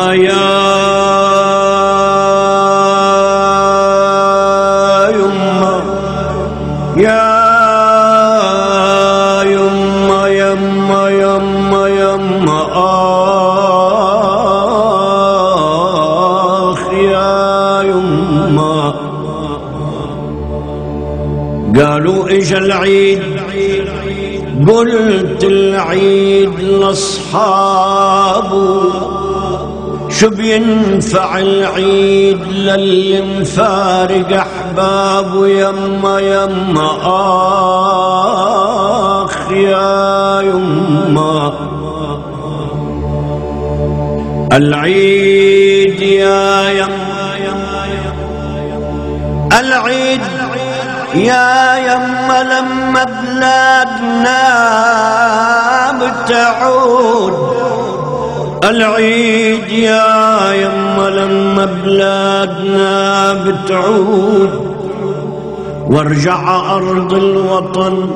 يا يما يا يما يما يما يما آخ يا يما. قالوا إجا العيد قلت العيد لأصحابه. بينفع العيد للي مفارق احبابه يما يما آخ يا يما العيد يا يما العيد يا يما لما بلادنا بتعود. العيد يا يما لما بلادنا بتعود وارجع أرض الوطن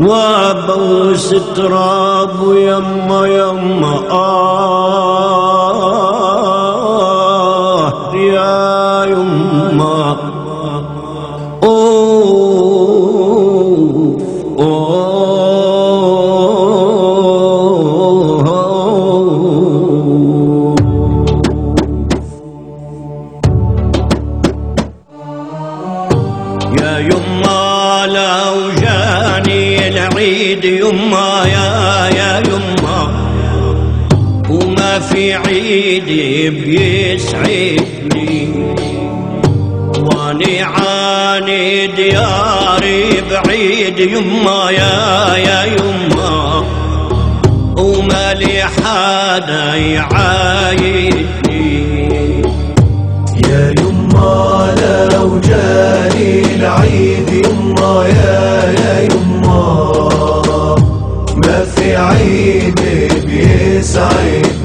وأبوس تراب يما يما آه يا يما. أوه. يما لو جاني العيد يما يا يا يما. وما في عيد بيسعدني. وأني عاني دياري بعيد يما يا يا يما. وما لي حدا يعايدني. يا يما لو جاني العيد يما يا يا يما. ما في عيد بيسعدني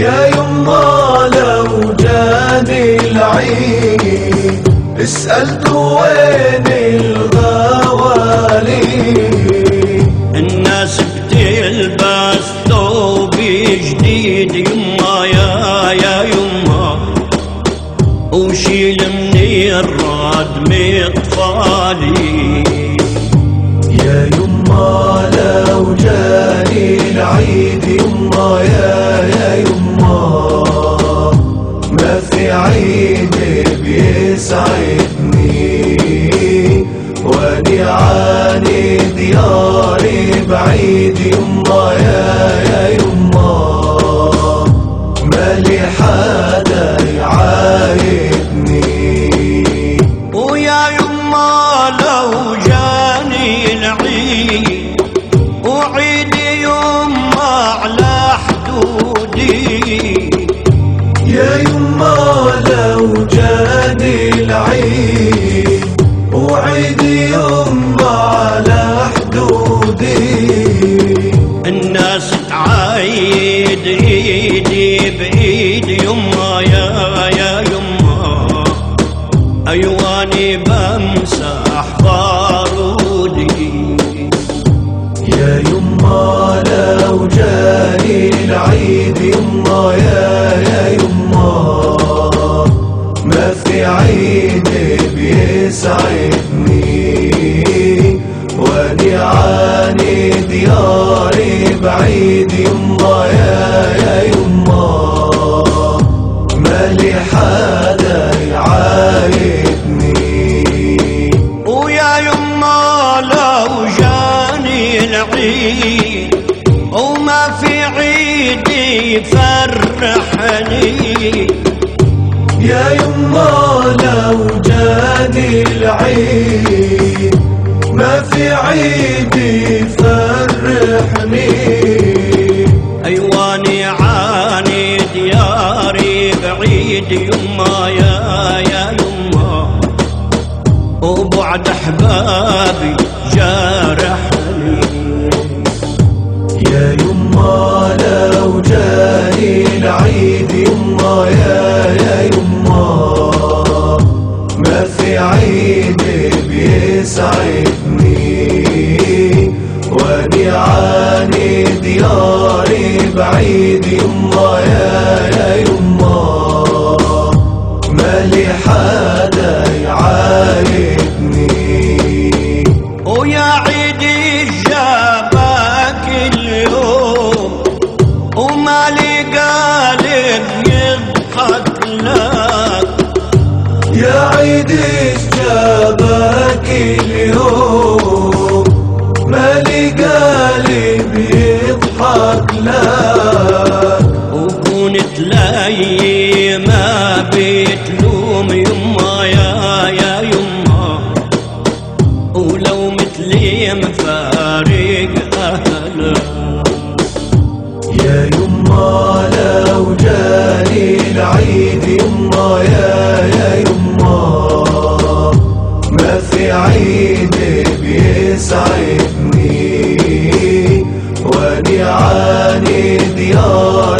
يا يما لو جاني العيد اسألته وين الغوالي. الناس بتلبس ثوب جديد يما بعيد ايواني بمسح بارودي يا يما لو جاني العيد يما يا يا يما. ما في عيد بيسعدني. واني عاني دياري بعيد يما. وما في عيد يفرحني يا يما لو جاني العيد ما في عيد يفرحني. بيسعدني واني يا عيد جابك اليوم. مالي قالب يضحك لك وكنت لي ما بتلوم يما يا يا يما. ولو مثلي مفارق أهلك يا يما لو جاني العيد يما يا عيد بيسعدني واني عاني دياري